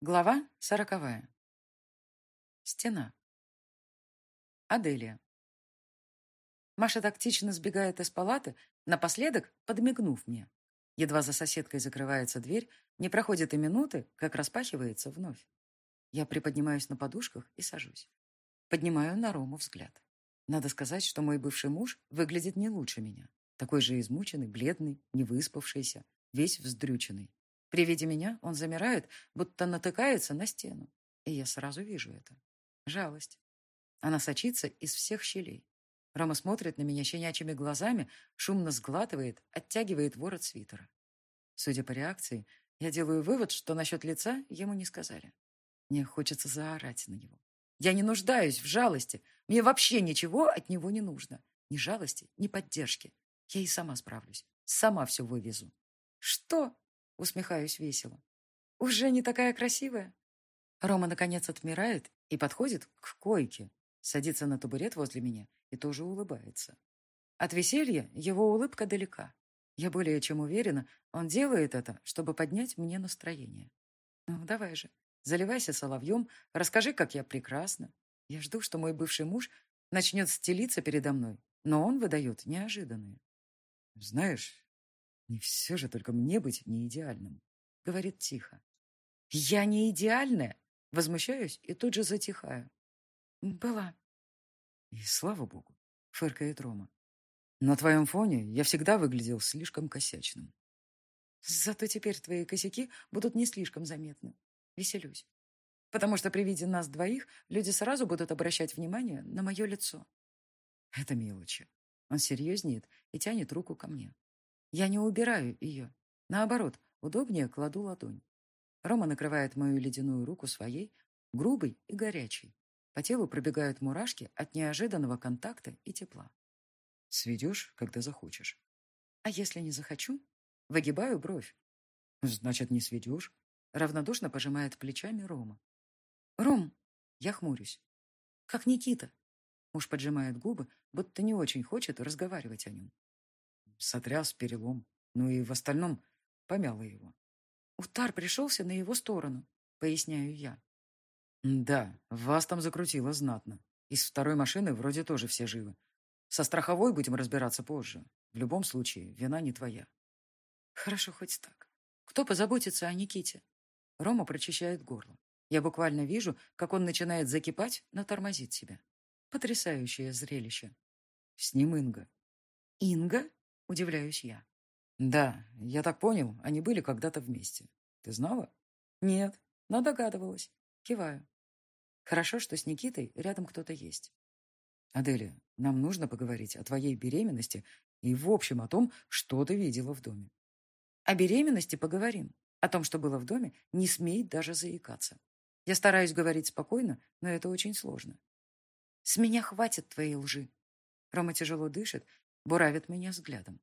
Глава сороковая. Стена. Аделия. Маша тактично сбегает из палаты, напоследок подмигнув мне. Едва за соседкой закрывается дверь, не проходит и минуты, как распахивается вновь. Я приподнимаюсь на подушках и сажусь. Поднимаю на Рому взгляд. Надо сказать, что мой бывший муж выглядит не лучше меня. Такой же измученный, бледный, невыспавшийся, весь вздрюченный. При виде меня он замирает, будто натыкается на стену. И я сразу вижу это. Жалость. Она сочится из всех щелей. Рома смотрит на меня щенячьими глазами, шумно сглатывает, оттягивает ворот свитера. Судя по реакции, я делаю вывод, что насчет лица ему не сказали. Мне хочется заорать на него. Я не нуждаюсь в жалости. Мне вообще ничего от него не нужно. Ни жалости, ни поддержки. Я и сама справлюсь. Сама все вывезу. Что? Усмехаюсь весело. Уже не такая красивая? Рома, наконец, отмирает и подходит к койке, садится на табурет возле меня и тоже улыбается. От веселья его улыбка далека. Я более чем уверена, он делает это, чтобы поднять мне настроение. Ну, давай же, заливайся соловьем, расскажи, как я прекрасна. Я жду, что мой бывший муж начнет стелиться передо мной, но он выдает неожиданное. Знаешь, не все же только мне быть не идеальным, говорит тихо. Я не идеальная, возмущаюсь и тут же затихаю. Была. И слава богу, фыркает Рома. На твоем фоне я всегда выглядел слишком косячным. Зато теперь твои косяки будут не слишком заметны. Веселюсь. Потому что при виде нас двоих люди сразу будут обращать внимание на мое лицо. Это мелочи. Он серьезнеет и тянет руку ко мне. Я не убираю ее. Наоборот, удобнее кладу ладонь. Рома накрывает мою ледяную руку своей, грубой и горячей. По телу пробегают мурашки от неожиданного контакта и тепла. Сведешь, когда захочешь. А если не захочу? Выгибаю бровь. Значит, не сведешь? Равнодушно пожимает плечами Рома. Ром, я хмурюсь. Как Никита. Муж поджимает губы, будто не очень хочет разговаривать о нем сотряс перелом. Ну и в остальном помяло его. Утар пришелся на его сторону, поясняю я. Да, вас там закрутило знатно. Из второй машины вроде тоже все живы. Со страховой будем разбираться позже. В любом случае, вина не твоя. Хорошо хоть так. Кто позаботится о Никите? Рома прочищает горло. Я буквально вижу, как он начинает закипать, но тормозит себя. Потрясающее зрелище. С ним Инга. Инга? Удивляюсь я. Да, я так понял, они были когда-то вместе. Ты знала? Нет, но догадывалась. Киваю. Хорошо, что с Никитой рядом кто-то есть. Аделия, нам нужно поговорить о твоей беременности и, в общем, о том, что ты видела в доме. О беременности поговорим. О том, что было в доме, не смей даже заикаться. Я стараюсь говорить спокойно, но это очень сложно. С меня хватит твоей лжи. Рома тяжело дышит буравит меня взглядом.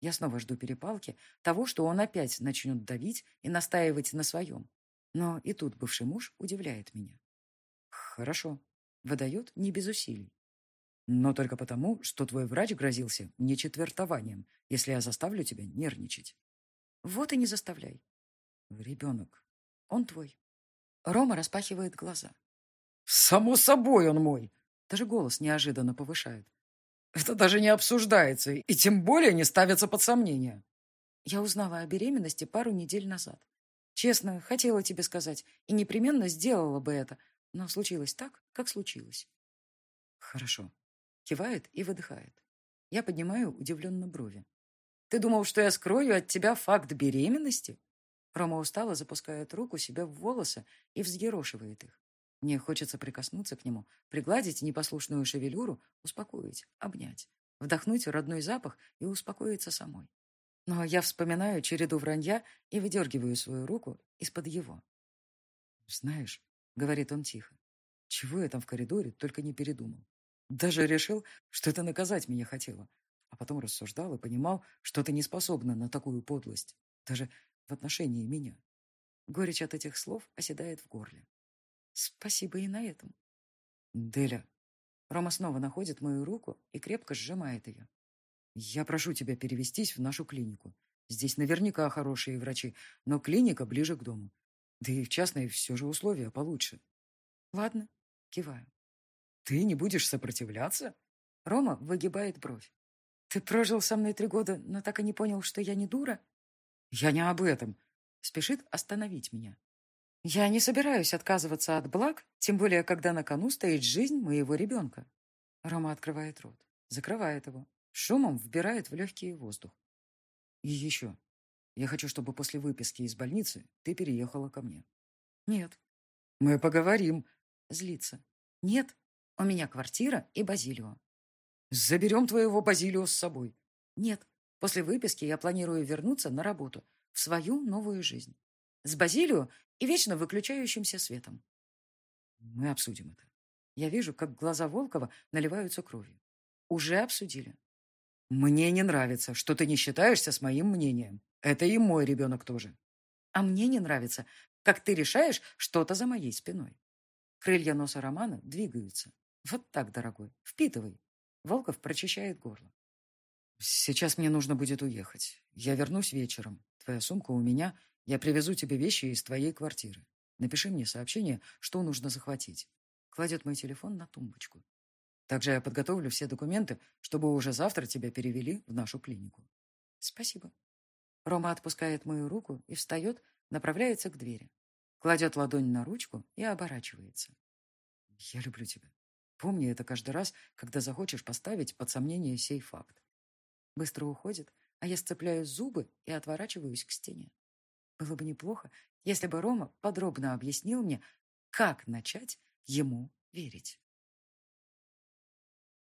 Я снова жду перепалки, того, что он опять начнет давить и настаивать на своем. Но и тут бывший муж удивляет меня. Хорошо. Выдает не без усилий. Но только потому, что твой врач грозился мне четвертованием, если я заставлю тебя нервничать. Вот и не заставляй. Ребенок. Он твой. Рома распахивает глаза. Само собой он мой. Даже голос неожиданно повышает. Это даже не обсуждается, и тем более не ставится под сомнение. Я узнала о беременности пару недель назад. Честно, хотела тебе сказать, и непременно сделала бы это, но случилось так, как случилось. Хорошо. Кивает и выдыхает. Я поднимаю удивленно брови. Ты думал, что я скрою от тебя факт беременности? Рома устало запускает руку себе в волосы и взъерошивает их. Мне хочется прикоснуться к нему, пригладить непослушную шевелюру, успокоить, обнять, вдохнуть родной запах и успокоиться самой. Но я вспоминаю череду вранья и выдергиваю свою руку из-под его. «Знаешь», — говорит он тихо, — «чего я там в коридоре только не передумал. Даже решил, что это наказать меня хотела. А потом рассуждал и понимал, что ты не способна на такую подлость. Даже в отношении меня». Горечь от этих слов оседает в горле. Спасибо и на этом. Деля. Рома снова находит мою руку и крепко сжимает ее. Я прошу тебя перевестись в нашу клинику. Здесь наверняка хорошие врачи, но клиника ближе к дому. Да и в частной все же условия получше. Ладно, киваю. Ты не будешь сопротивляться? Рома выгибает бровь. Ты прожил со мной три года, но так и не понял, что я не дура? Я не об этом. Спешит остановить меня. Я не собираюсь отказываться от благ, тем более, когда на кону стоит жизнь моего ребенка. Рома открывает рот, закрывает его, шумом вбирает в легкий воздух. И еще. Я хочу, чтобы после выписки из больницы ты переехала ко мне. Нет. Мы поговорим. Злится. Нет. У меня квартира и Базилио. Заберем твоего Базилио с собой. Нет. После выписки я планирую вернуться на работу, в свою новую жизнь. С Базилио и вечно выключающимся светом. Мы обсудим это. Я вижу, как глаза Волкова наливаются кровью. Уже обсудили. Мне не нравится, что ты не считаешься с моим мнением. Это и мой ребенок тоже. А мне не нравится, как ты решаешь что-то за моей спиной. Крылья носа Романа двигаются. Вот так, дорогой, впитывай. Волков прочищает горло. Сейчас мне нужно будет уехать. Я вернусь вечером. Твоя сумка у меня. Я привезу тебе вещи из твоей квартиры. Напиши мне сообщение, что нужно захватить. Кладет мой телефон на тумбочку. Также я подготовлю все документы, чтобы уже завтра тебя перевели в нашу клинику. Спасибо. Рома отпускает мою руку и встает, направляется к двери. Кладет ладонь на ручку и оборачивается. Я люблю тебя. Помни это каждый раз, когда захочешь поставить под сомнение сей факт. Быстро уходит, а я сцепляю зубы и отворачиваюсь к стене. Было бы неплохо, если бы Рома подробно объяснил мне, как начать ему верить.